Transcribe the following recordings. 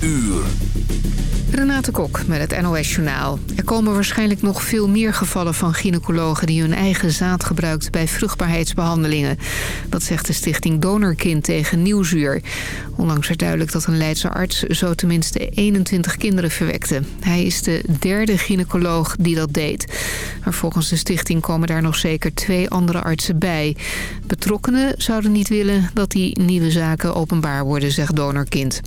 uur. Renate Kok met het NOS Journaal. Er komen waarschijnlijk nog veel meer gevallen van gynaecologen... die hun eigen zaad gebruikt bij vruchtbaarheidsbehandelingen. Dat zegt de stichting Donorkind tegen Nieuwsuur. Onlangs werd duidelijk dat een Leidse arts zo tenminste 21 kinderen verwekte. Hij is de derde gynaecoloog die dat deed. Maar volgens de stichting komen daar nog zeker twee andere artsen bij. Betrokkenen zouden niet willen dat die nieuwe zaken openbaar worden, zegt Donorkind.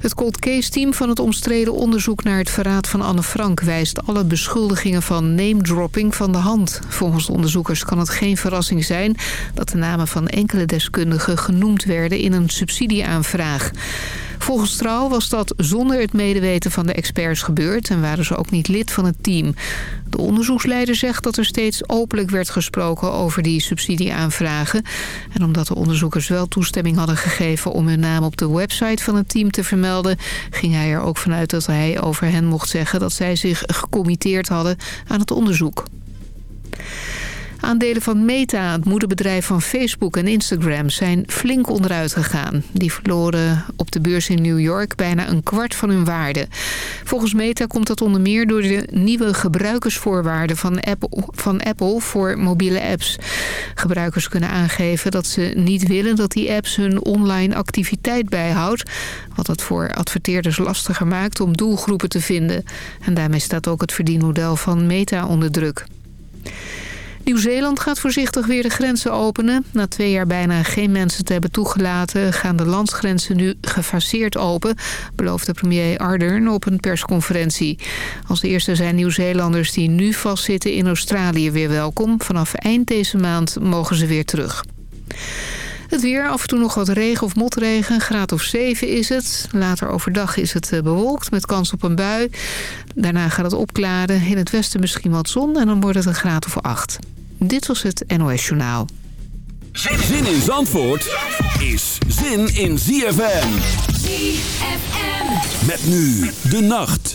Het cold case team van het omstreden onderzoek naar het verraad van Anne Frank... wijst alle beschuldigingen van name-dropping van de hand. Volgens de onderzoekers kan het geen verrassing zijn... dat de namen van enkele deskundigen genoemd werden in een subsidieaanvraag. Volgens Trouw was dat zonder het medeweten van de experts gebeurd... en waren ze ook niet lid van het team. De onderzoeksleider zegt dat er steeds openlijk werd gesproken over die subsidieaanvragen. En omdat de onderzoekers wel toestemming hadden gegeven om hun naam op de website van het team te vermelden... ging hij er ook vanuit dat hij over hen mocht zeggen dat zij zich gecommitteerd hadden aan het onderzoek. Aandelen van Meta, het moederbedrijf van Facebook en Instagram, zijn flink onderuit gegaan. Die verloren op de beurs in New York bijna een kwart van hun waarde. Volgens Meta komt dat onder meer door de nieuwe gebruikersvoorwaarden van Apple, van Apple voor mobiele apps. Gebruikers kunnen aangeven dat ze niet willen dat die apps hun online activiteit bijhoudt. Wat het voor adverteerders lastiger maakt om doelgroepen te vinden. En daarmee staat ook het verdienmodel van Meta onder druk. Nieuw-Zeeland gaat voorzichtig weer de grenzen openen. Na twee jaar bijna geen mensen te hebben toegelaten... gaan de landsgrenzen nu gefaseerd open... beloofde premier Ardern op een persconferentie. Als eerste zijn Nieuw-Zeelanders die nu vastzitten in Australië weer welkom. Vanaf eind deze maand mogen ze weer terug. Het weer, af en toe nog wat regen of motregen. Een graad of 7 is het. Later overdag is het eh, bewolkt met kans op een bui. Daarna gaat het opklaren. In het westen misschien wat zon en dan wordt het een graad of 8. Dit was het NOS Journaal. Zin in Zandvoort is zin in ZFM. ZFM. Met nu de nacht.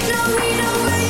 No, we don't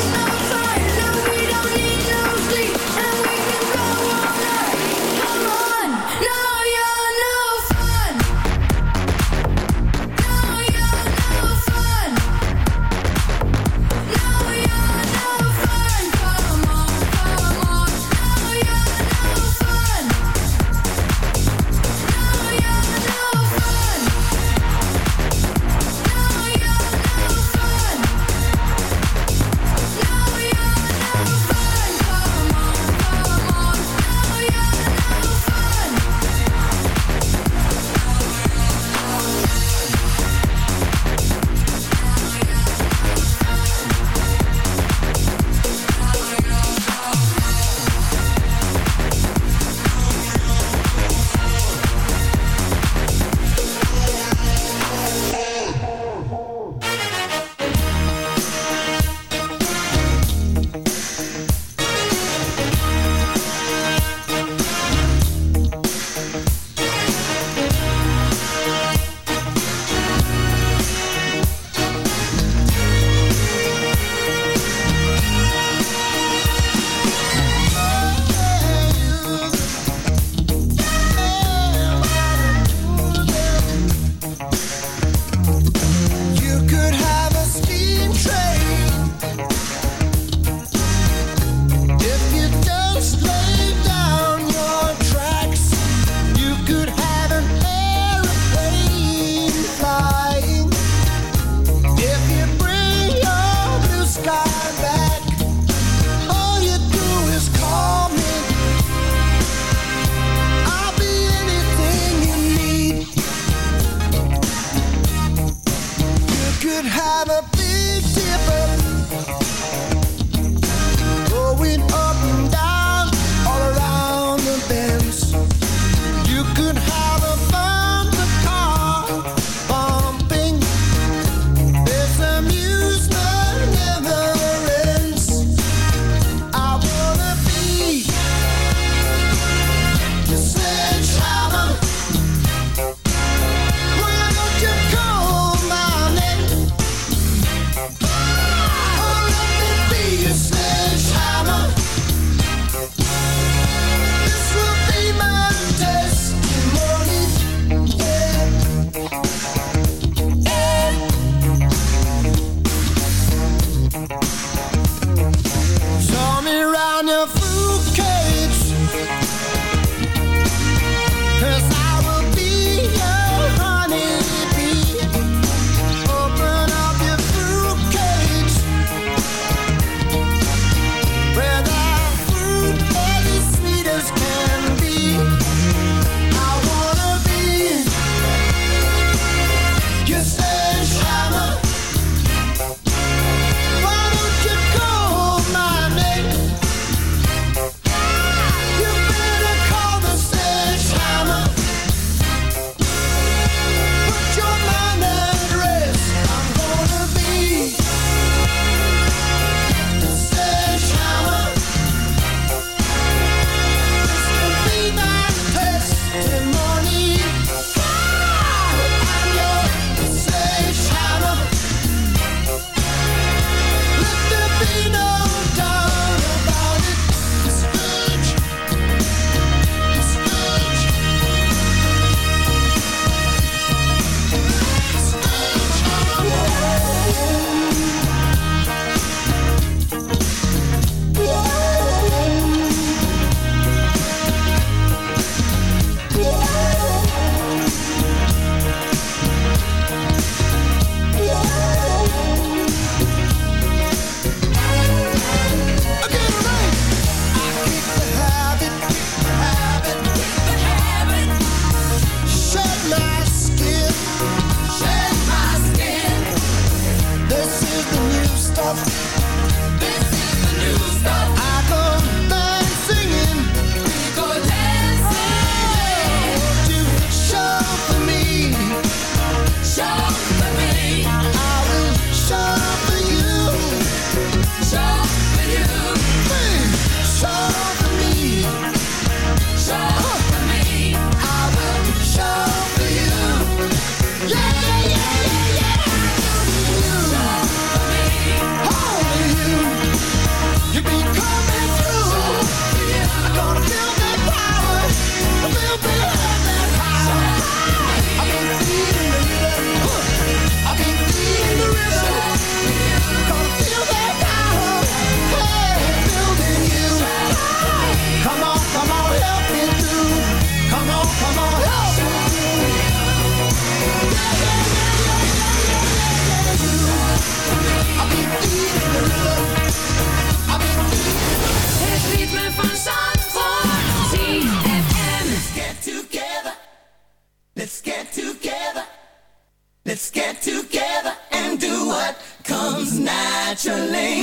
Let's get together and do what comes naturally.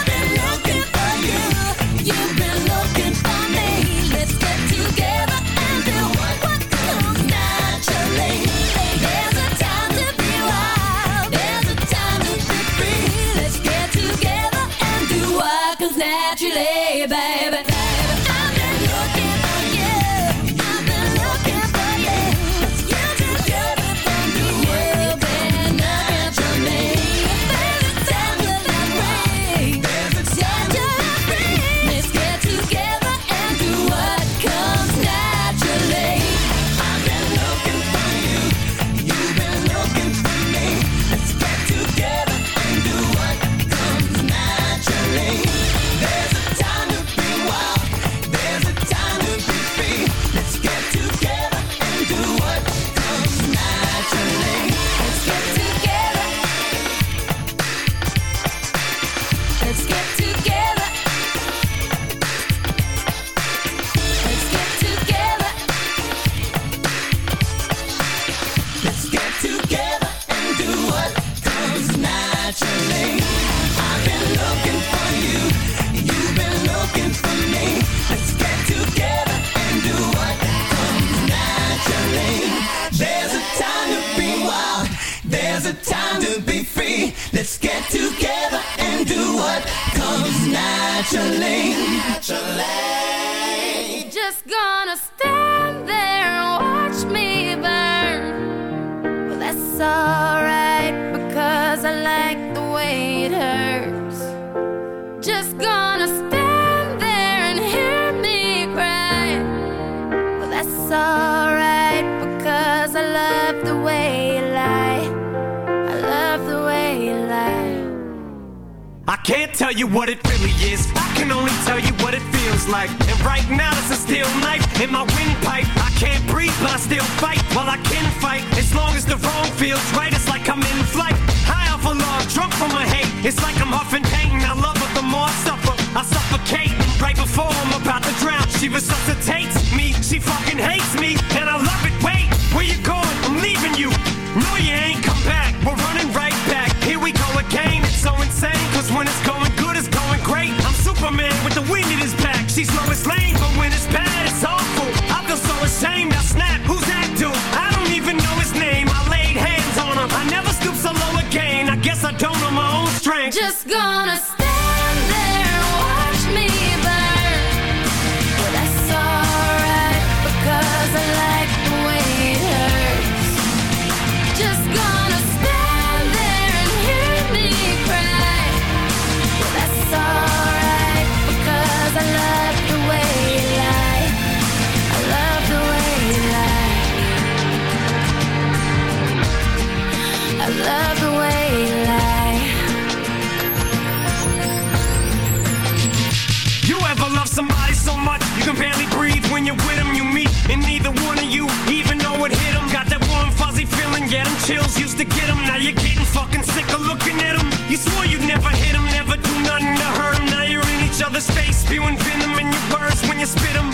You Spewing venom in your words when you spit them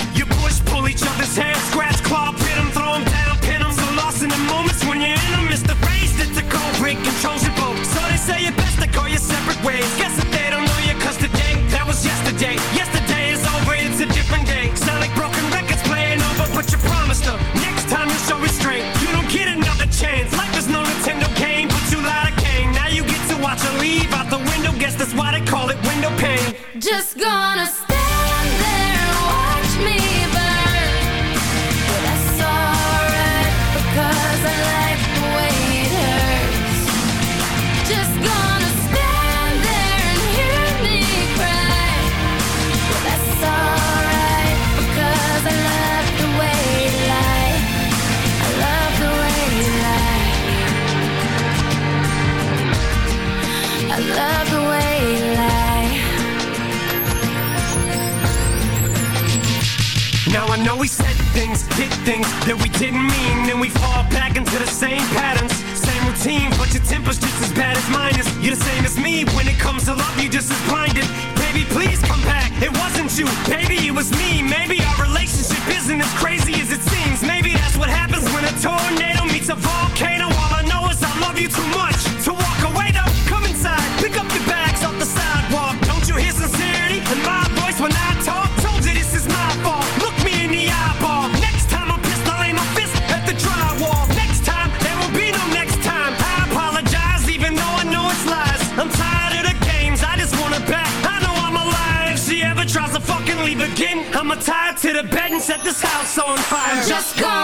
on fire. Just gonna.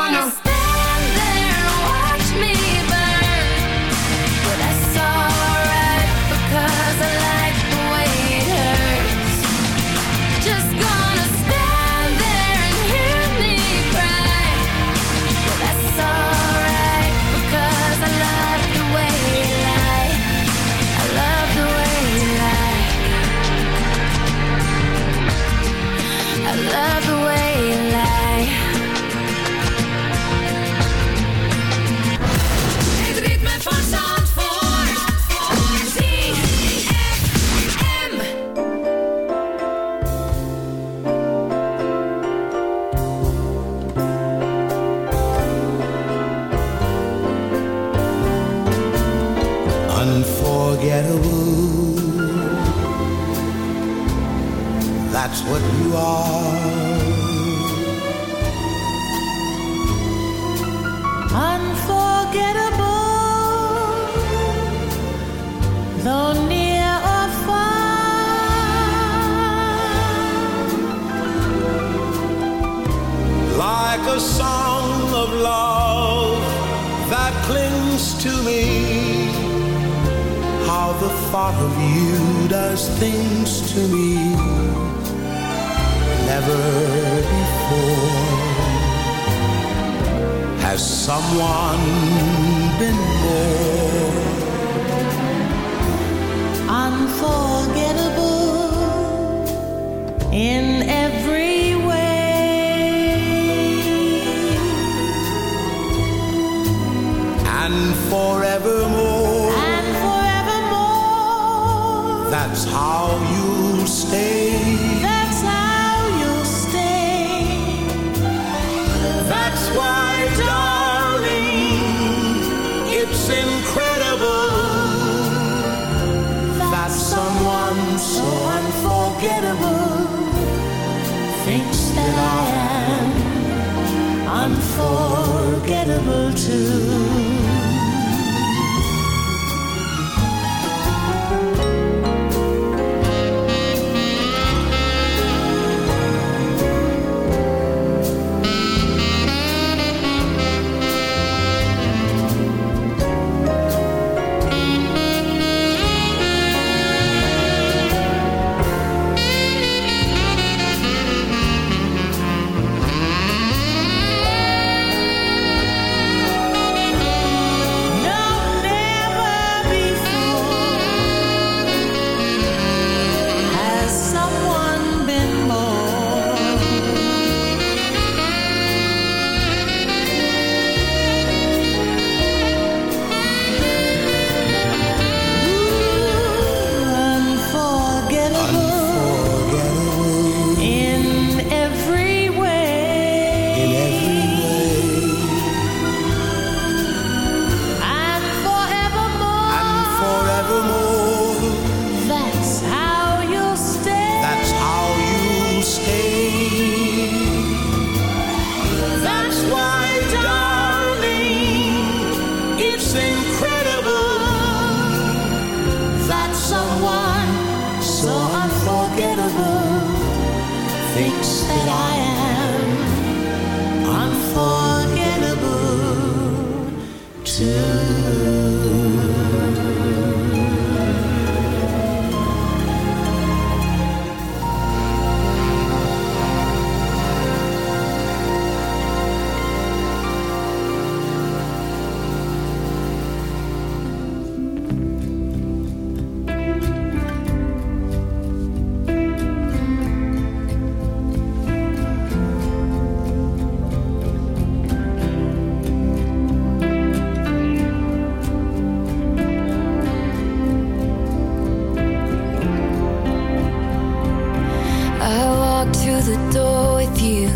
the door with you.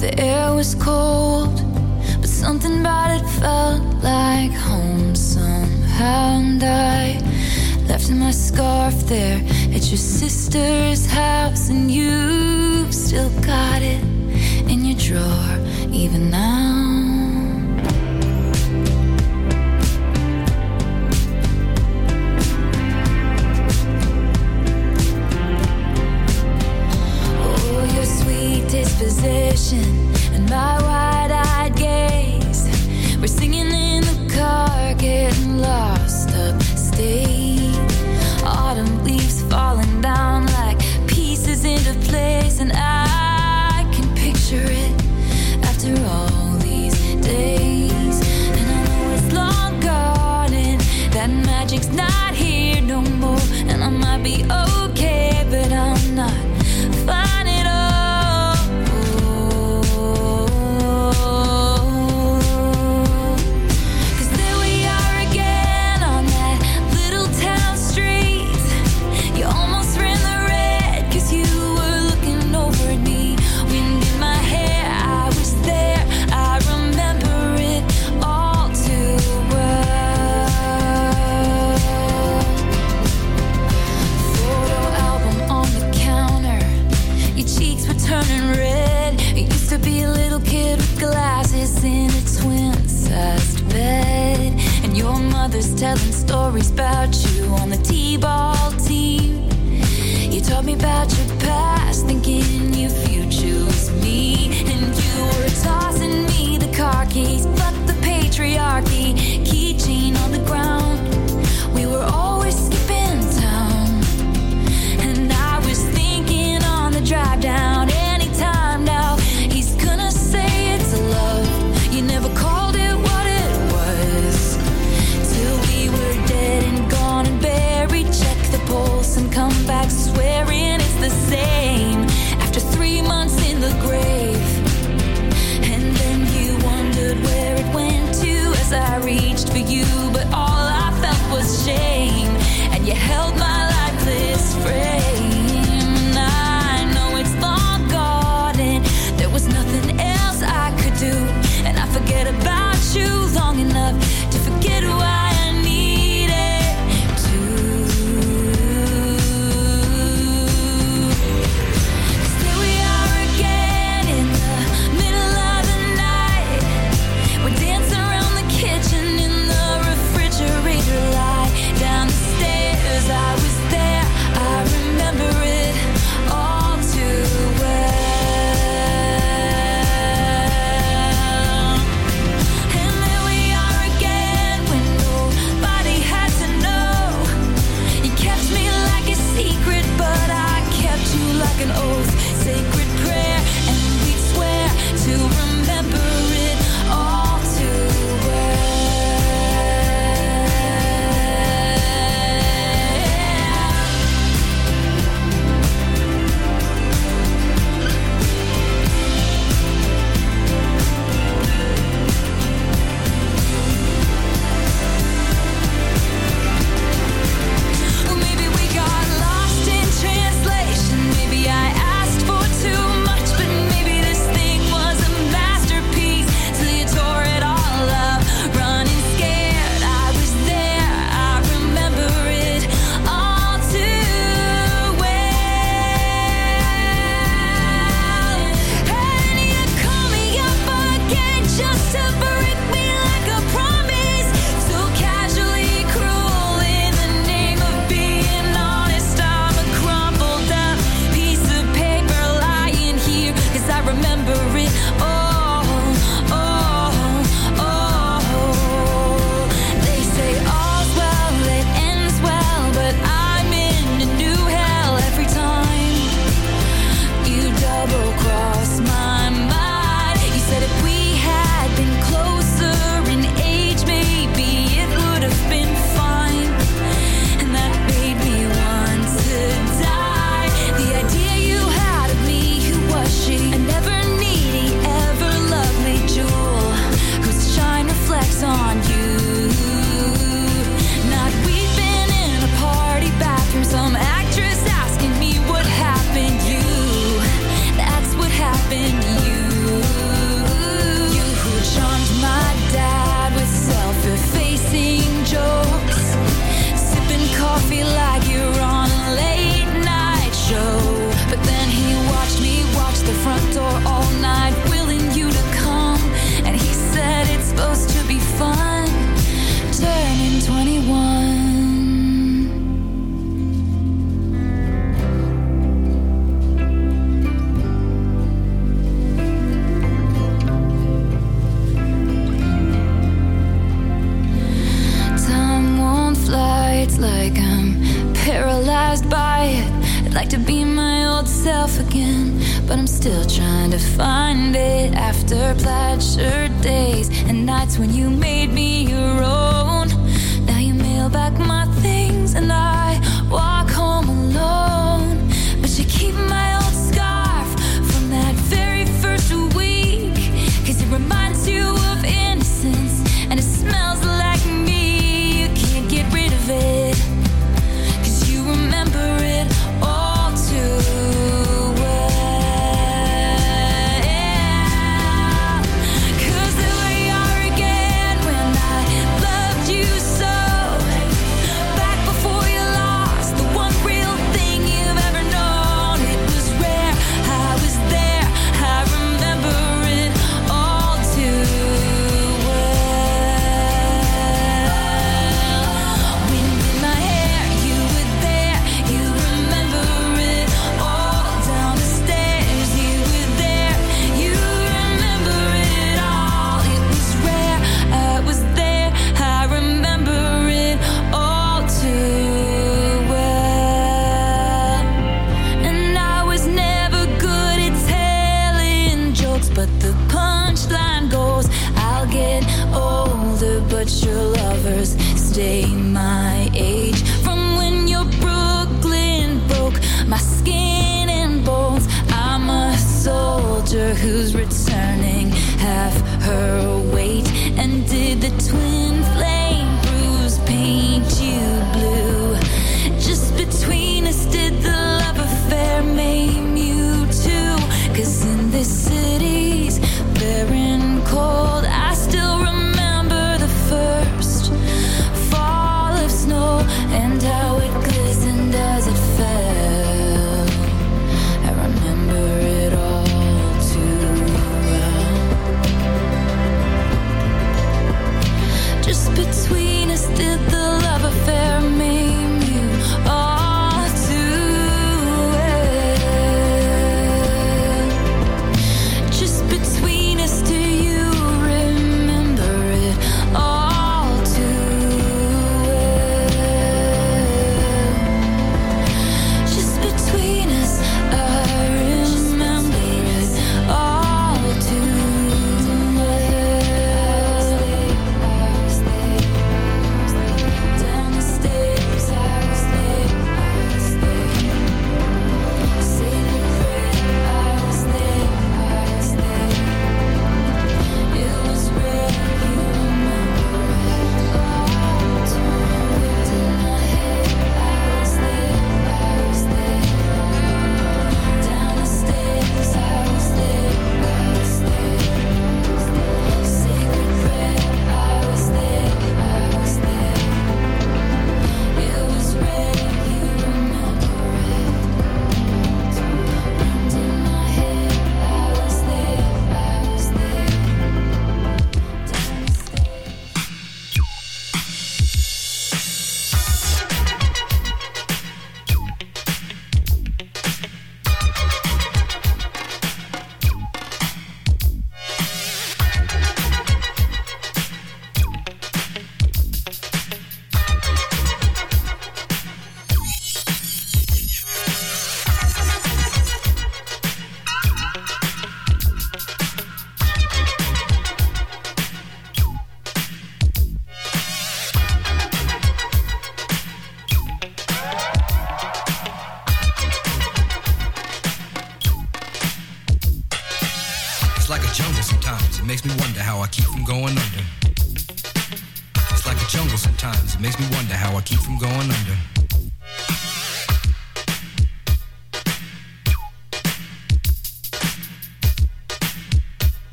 The air was cold, but something about it felt like home somehow. And I left my scarf there at your sister's house, and you've still got it in your drawer, even now. hesitation and my wide-eyed gaze. We're singing. telling stories back again, but I'm still trying to find it after plaid shirt days and nights when you made me your own. Now you mail back my things and I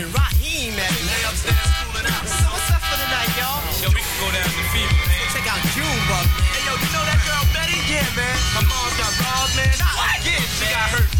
And Raheem at, They man? upstairs cooling out. So what's up for the night, y'all? Yo, we can go down to Fever, man. Check out Junebug. Hey, yo, you know that girl Betty? Yeah, man. Her mom's got balls, man. What? Yeah, She got hurt.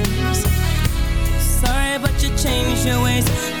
change your ways.